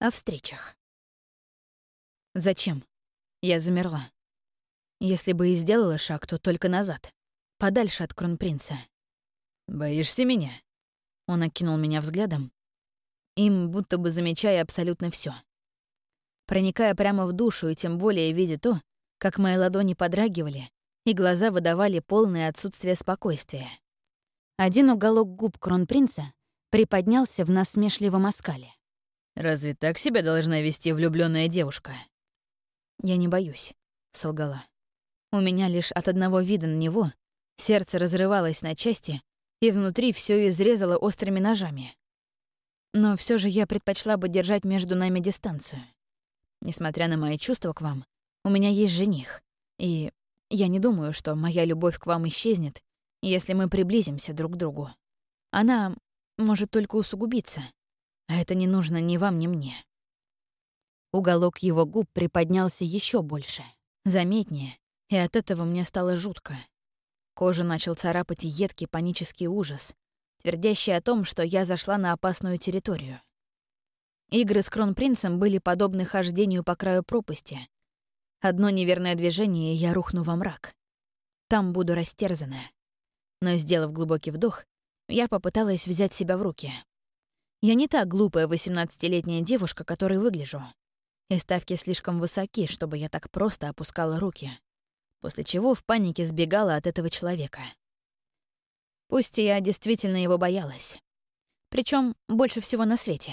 О встречах. Зачем? Я замерла. Если бы и сделала шаг, то только назад, подальше от кронпринца. «Боишься меня?» Он окинул меня взглядом, им будто бы замечая абсолютно все, Проникая прямо в душу и тем более видя то, как мои ладони подрагивали, и глаза выдавали полное отсутствие спокойствия. Один уголок губ кронпринца приподнялся в насмешливом оскале. «Разве так себя должна вести влюбленная девушка?» «Я не боюсь», — солгала. «У меня лишь от одного вида на него сердце разрывалось на части, и внутри все изрезало острыми ножами. Но все же я предпочла бы держать между нами дистанцию. Несмотря на мои чувства к вам, у меня есть жених, и я не думаю, что моя любовь к вам исчезнет, если мы приблизимся друг к другу. Она может только усугубиться, а это не нужно ни вам, ни мне. Уголок его губ приподнялся еще больше, заметнее, и от этого мне стало жутко. Кожу начал царапать едкий панический ужас, твердящий о том, что я зашла на опасную территорию. Игры с кронпринцем были подобны хождению по краю пропасти. Одно неверное движение, и я рухну во мрак. Там буду растерзана. Но, сделав глубокий вдох, я попыталась взять себя в руки. Я не та глупая 18-летняя девушка, которой выгляжу. И ставки слишком высоки, чтобы я так просто опускала руки. После чего в панике сбегала от этого человека. Пусть я действительно его боялась. Причем больше всего на свете.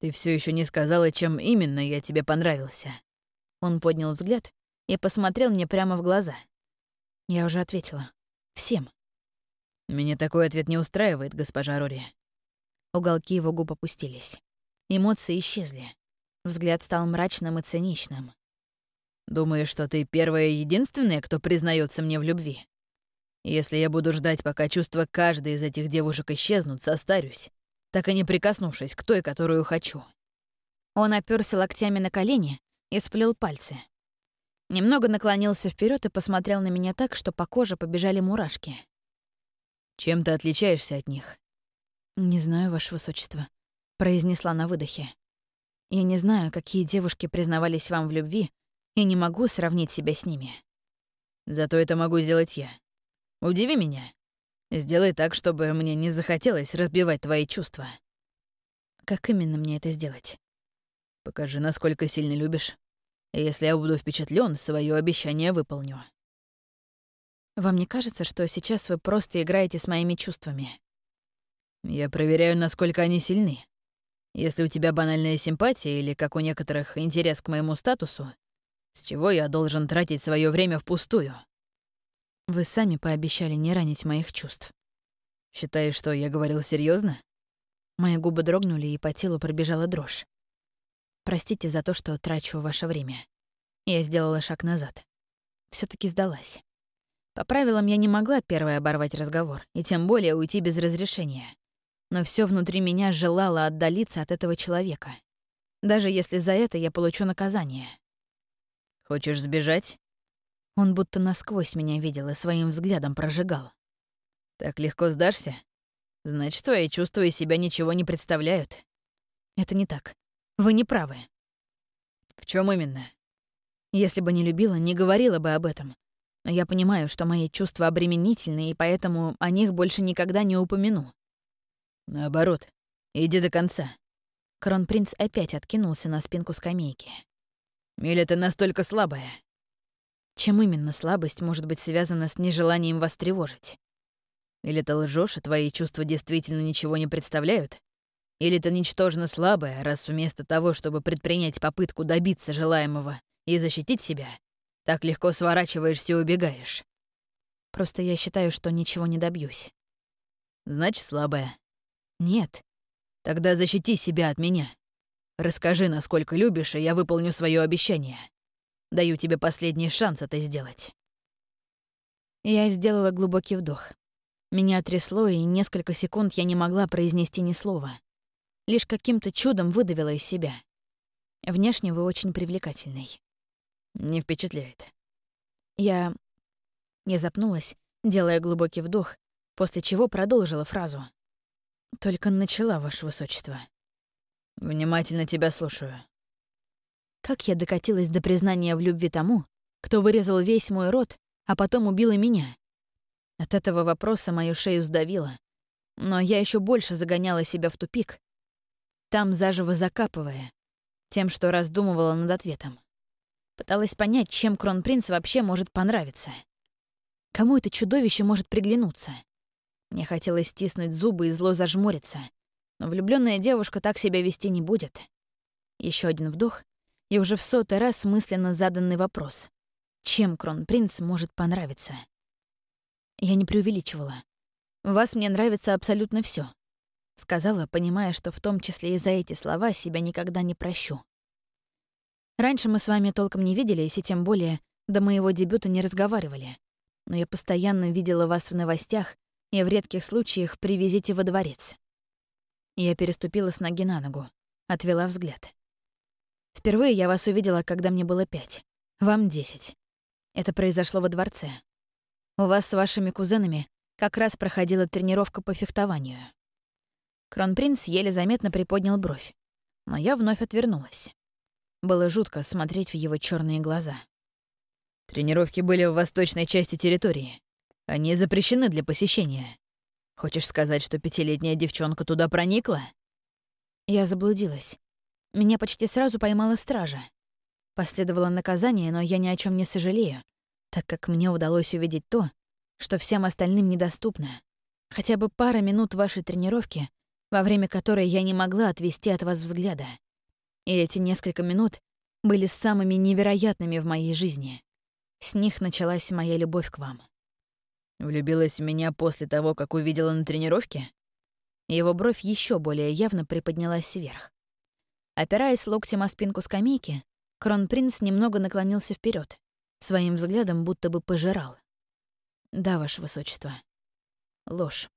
«Ты все еще не сказала, чем именно я тебе понравился». Он поднял взгляд и посмотрел мне прямо в глаза. Я уже ответила. Всем. «Меня такой ответ не устраивает, госпожа Рори». Уголки его губ опустились. Эмоции исчезли. Взгляд стал мрачным и циничным. «Думаешь, что ты первая и единственная, кто признается мне в любви?» Если я буду ждать, пока чувства каждой из этих девушек исчезнут, состарюсь, так и не прикоснувшись к той, которую хочу. Он оперся локтями на колени и сплел пальцы. Немного наклонился вперед и посмотрел на меня так, что по коже побежали мурашки. «Чем ты отличаешься от них?» «Не знаю, Ваше Высочество», — произнесла на выдохе. «Я не знаю, какие девушки признавались вам в любви, и не могу сравнить себя с ними». «Зато это могу сделать я. Удиви меня. Сделай так, чтобы мне не захотелось разбивать твои чувства. Как именно мне это сделать? Покажи, насколько сильно любишь. Если я буду впечатлен, свое обещание выполню. Вам не кажется, что сейчас вы просто играете с моими чувствами? Я проверяю, насколько они сильны. Если у тебя банальная симпатия или, как у некоторых, интерес к моему статусу, с чего я должен тратить свое время впустую? Вы сами пообещали не ранить моих чувств. Считаешь, что я говорил серьезно? Мои губы дрогнули, и по телу пробежала дрожь. Простите за то, что трачу ваше время. Я сделала шаг назад. все таки сдалась. По правилам, я не могла первой оборвать разговор, и тем более уйти без разрешения. Но все внутри меня желало отдалиться от этого человека. Даже если за это я получу наказание. «Хочешь сбежать?» Он будто насквозь меня видел и своим взглядом прожигал. «Так легко сдашься? Значит, твои чувства из себя ничего не представляют». «Это не так. Вы не правы». «В чем именно?» «Если бы не любила, не говорила бы об этом. Но я понимаю, что мои чувства обременительны, и поэтому о них больше никогда не упомяну». «Наоборот. Иди до конца». Кронпринц опять откинулся на спинку скамейки. «Миля, ты настолько слабая. Чем именно слабость может быть связана с нежеланием вас тревожить? Или ты лжешь, и твои чувства действительно ничего не представляют? Или ты ничтожно слабая, раз вместо того, чтобы предпринять попытку добиться желаемого и защитить себя, так легко сворачиваешься и убегаешь? Просто я считаю, что ничего не добьюсь. Значит, слабая. Нет. Тогда защити себя от меня. Расскажи, насколько любишь, и я выполню свое обещание. Даю тебе последний шанс это сделать». Я сделала глубокий вдох. Меня трясло, и несколько секунд я не могла произнести ни слова. Лишь каким-то чудом выдавила из себя. Внешне вы очень привлекательный. Не впечатляет. Я... Я запнулась, делая глубокий вдох, после чего продолжила фразу. Только начала, Ваше Высочество. Внимательно тебя слушаю. Как я докатилась до признания в любви тому, кто вырезал весь мой род, а потом убил и меня? От этого вопроса мою шею сдавило, но я еще больше загоняла себя в тупик, там заживо закапывая, тем, что раздумывала над ответом. Пыталась понять, чем кронпринц вообще может понравиться. Кому это чудовище может приглянуться? Мне хотелось стиснуть зубы и зло зажмуриться, но влюбленная девушка так себя вести не будет. Еще один вдох, и уже в сотый раз мысленно заданный вопрос. Чем кронпринц может понравиться? Я не преувеличивала. Вас мне нравится абсолютно все, сказала, понимая, что в том числе и за эти слова себя никогда не прощу. Раньше мы с вами толком не виделись, и тем более до моего дебюта не разговаривали. Но я постоянно видела вас в новостях и в редких случаях при визите во дворец. Я переступила с ноги на ногу, отвела взгляд. Впервые я вас увидела, когда мне было пять. Вам десять. Это произошло во дворце. У вас с вашими кузенами как раз проходила тренировка по фехтованию. Кронпринц еле заметно приподнял бровь, но я вновь отвернулась. Было жутко смотреть в его черные глаза. Тренировки были в восточной части территории. Они запрещены для посещения. Хочешь сказать, что пятилетняя девчонка туда проникла? Я заблудилась. Меня почти сразу поймала стража. Последовало наказание, но я ни о чем не сожалею, так как мне удалось увидеть то, что всем остальным недоступно. Хотя бы пара минут вашей тренировки, во время которой я не могла отвести от вас взгляда. И эти несколько минут были самыми невероятными в моей жизни. С них началась моя любовь к вам. Влюбилась в меня после того, как увидела на тренировке? Его бровь еще более явно приподнялась вверх. Опираясь локтем о спинку скамейки, кронпринц немного наклонился вперед, своим взглядом будто бы пожирал. «Да, ваше высочество». Ложь.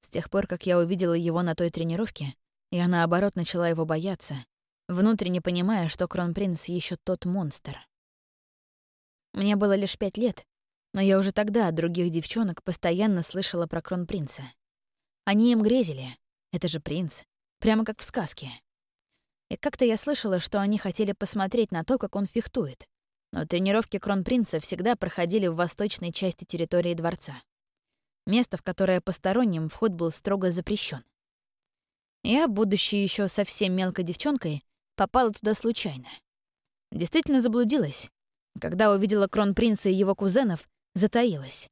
С тех пор, как я увидела его на той тренировке, я, наоборот, начала его бояться, внутренне понимая, что кронпринц еще тот монстр. Мне было лишь пять лет, но я уже тогда от других девчонок постоянно слышала про кронпринца. Они им грезили. Это же принц. Прямо как в сказке. И как-то я слышала, что они хотели посмотреть на то, как он фехтует. Но тренировки кронпринца всегда проходили в восточной части территории дворца. Место, в которое посторонним вход был строго запрещен. Я, будучи еще совсем мелкой девчонкой, попала туда случайно. Действительно заблудилась. Когда увидела кронпринца и его кузенов, затаилась.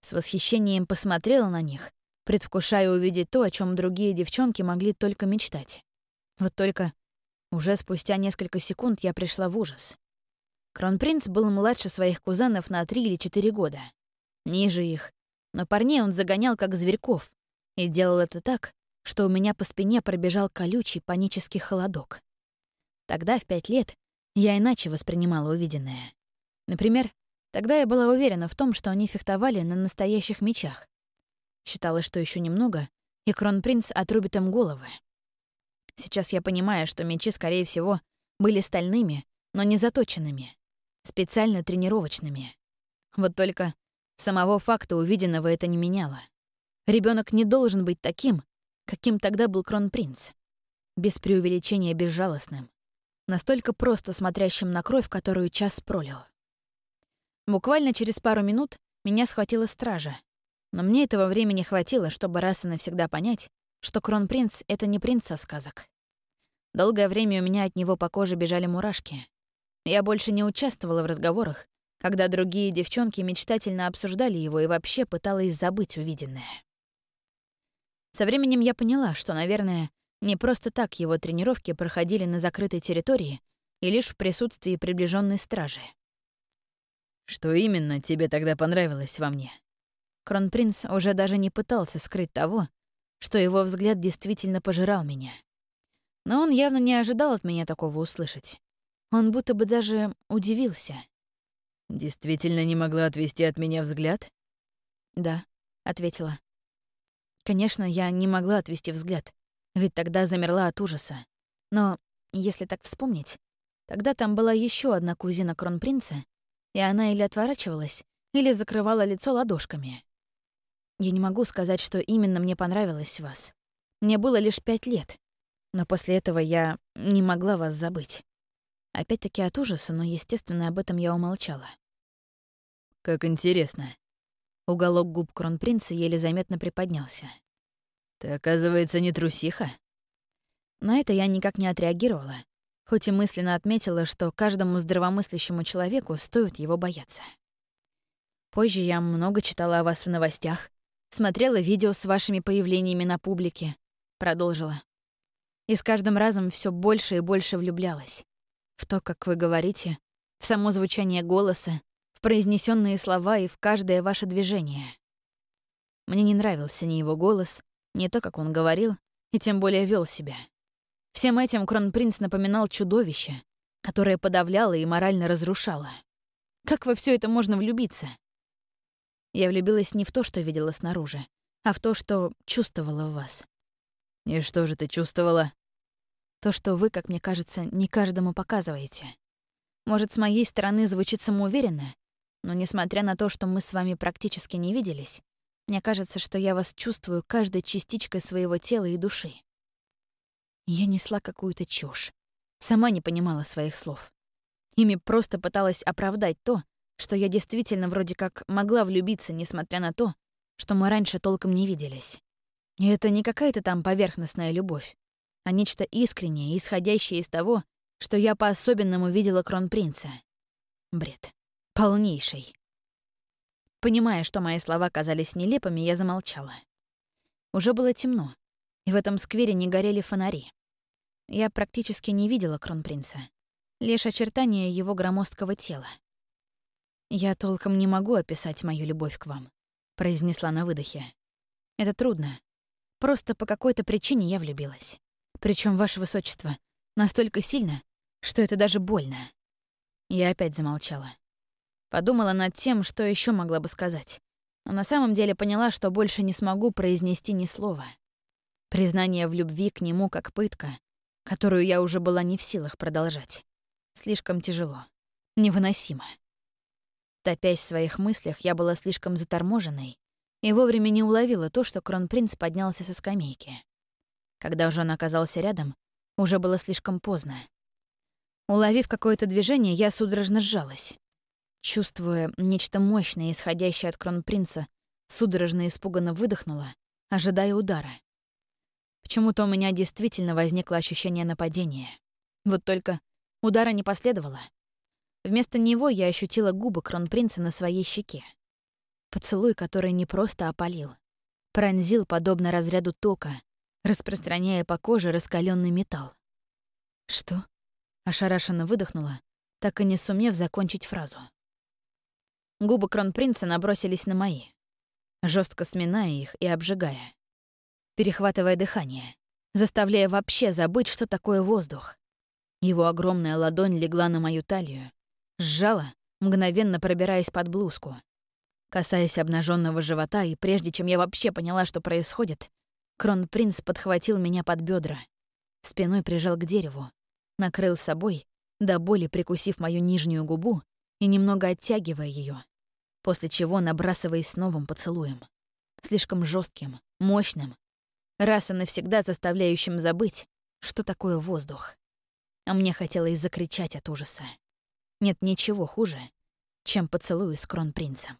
С восхищением посмотрела на них, предвкушая увидеть то, о чем другие девчонки могли только мечтать. Вот только уже спустя несколько секунд я пришла в ужас. Кронпринц был младше своих кузенов на три или четыре года. Ниже их. Но парней он загонял как зверьков. И делал это так, что у меня по спине пробежал колючий панический холодок. Тогда, в пять лет, я иначе воспринимала увиденное. Например, тогда я была уверена в том, что они фехтовали на настоящих мечах. Считала, что еще немного, и кронпринц отрубит им головы. Сейчас я понимаю, что мечи, скорее всего, были стальными, но не заточенными, специально тренировочными. Вот только самого факта увиденного это не меняло. Ребенок не должен быть таким, каким тогда был кронпринц. Без преувеличения безжалостным настолько просто смотрящим на кровь, которую час пролил. Буквально через пару минут меня схватила стража, но мне этого времени хватило, чтобы раз и навсегда понять, что кронпринц — это не принц со сказок. Долгое время у меня от него по коже бежали мурашки. Я больше не участвовала в разговорах, когда другие девчонки мечтательно обсуждали его и вообще пыталась забыть увиденное. Со временем я поняла, что, наверное, не просто так его тренировки проходили на закрытой территории и лишь в присутствии приближенной стражи. «Что именно тебе тогда понравилось во мне?» Кронпринц уже даже не пытался скрыть того, что его взгляд действительно пожирал меня. Но он явно не ожидал от меня такого услышать. Он будто бы даже удивился. «Действительно не могла отвести от меня взгляд?» «Да», — ответила. Конечно, я не могла отвести взгляд, ведь тогда замерла от ужаса. Но, если так вспомнить, тогда там была еще одна кузина кронпринца, и она или отворачивалась, или закрывала лицо ладошками. Я не могу сказать, что именно мне понравилось вас. Мне было лишь пять лет. Но после этого я не могла вас забыть. Опять-таки от ужаса, но, естественно, об этом я умолчала. «Как интересно». Уголок губ кронпринца еле заметно приподнялся. «Ты, оказывается, не трусиха?» На это я никак не отреагировала, хоть и мысленно отметила, что каждому здравомыслящему человеку стоит его бояться. Позже я много читала о вас в новостях, смотрела видео с вашими появлениями на публике, продолжила. И с каждым разом все больше и больше влюблялась. В то, как вы говорите, в само звучание голоса, в произнесенные слова и в каждое ваше движение. Мне не нравился ни его голос, ни то, как он говорил, и тем более вел себя. Всем этим кронпринц напоминал чудовище, которое подавляло и морально разрушало. Как во все это можно влюбиться? Я влюбилась не в то, что видела снаружи, а в то, что чувствовала в вас. И что же ты чувствовала? То, что вы, как мне кажется, не каждому показываете. Может, с моей стороны звучит самоуверенно, но несмотря на то, что мы с вами практически не виделись, мне кажется, что я вас чувствую каждой частичкой своего тела и души. Я несла какую-то чушь. Сама не понимала своих слов. Ими просто пыталась оправдать то, что я действительно вроде как могла влюбиться, несмотря на то, что мы раньше толком не виделись. И это не какая-то там поверхностная любовь, а нечто искреннее, исходящее из того, что я по-особенному видела кронпринца. Бред. Полнейший. Понимая, что мои слова казались нелепыми, я замолчала. Уже было темно, и в этом сквере не горели фонари. Я практически не видела кронпринца, лишь очертания его громоздкого тела. «Я толком не могу описать мою любовь к вам», — произнесла на выдохе. «Это трудно. Просто по какой-то причине я влюбилась. Причем ваше высочество настолько сильно, что это даже больно». Я опять замолчала. Подумала над тем, что еще могла бы сказать. Но на самом деле поняла, что больше не смогу произнести ни слова. Признание в любви к нему как пытка, которую я уже была не в силах продолжать. Слишком тяжело. Невыносимо. Топясь в своих мыслях, я была слишком заторможенной и вовремя не уловила то, что кронпринц поднялся со скамейки. Когда же он оказался рядом, уже было слишком поздно. Уловив какое-то движение, я судорожно сжалась. Чувствуя нечто мощное, исходящее от кронпринца, судорожно и испуганно выдохнула, ожидая удара. Почему-то у меня действительно возникло ощущение нападения. Вот только удара не последовало — Вместо него я ощутила губы кронпринца на своей щеке. Поцелуй, который не просто опалил. Пронзил, подобно разряду тока, распространяя по коже раскаленный металл. «Что?» — ошарашенно выдохнула, так и не сумев закончить фразу. Губы кронпринца набросились на мои, жестко сминая их и обжигая, перехватывая дыхание, заставляя вообще забыть, что такое воздух. Его огромная ладонь легла на мою талию, Сжала, мгновенно пробираясь под блузку. Касаясь обнаженного живота, и прежде чем я вообще поняла, что происходит, кронпринц подхватил меня под бедра, спиной прижал к дереву, накрыл собой, до боли прикусив мою нижнюю губу и немного оттягивая ее, после чего набрасываясь с новым поцелуем. Слишком жестким, мощным, раз и навсегда заставляющим забыть, что такое воздух. А мне хотелось закричать от ужаса. Нет ничего хуже, чем поцелуй с кронпринцем.